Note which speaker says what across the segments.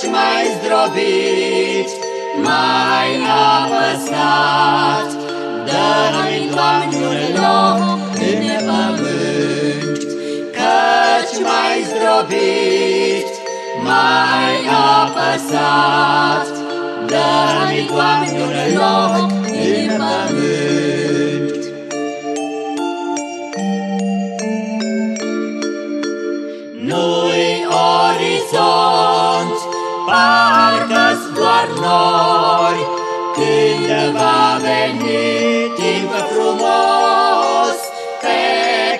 Speaker 1: Căci mai zdrobit, mai apăsat, Dă-mi, Doamne, un loc în pământ, Căci mai zdrobit, mai apăsat, Dă-mi, Doamne, un loc în pământ. Nu-i orizont, parcă-s doar nori, Când va veni timp frumos, Pe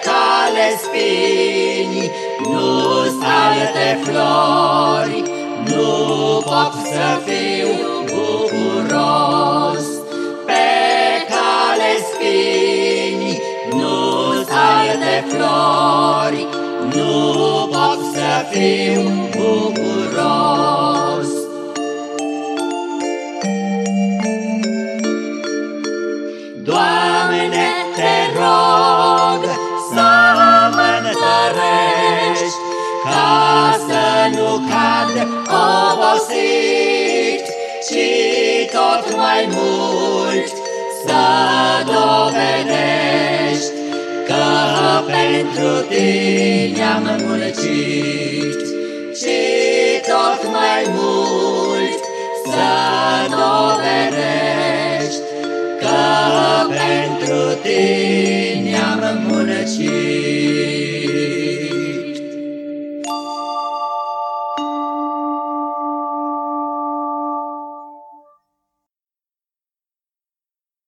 Speaker 1: cale spini, nu-s alte flori, Nu pot să fiu bucuros. Pe cale spini, nu-s alte flori, Nu pot să fiu bucuros. obosit, și tot mai mult să dovedești că pentru tine am muncit și tot mai mult să dovedești că pentru tine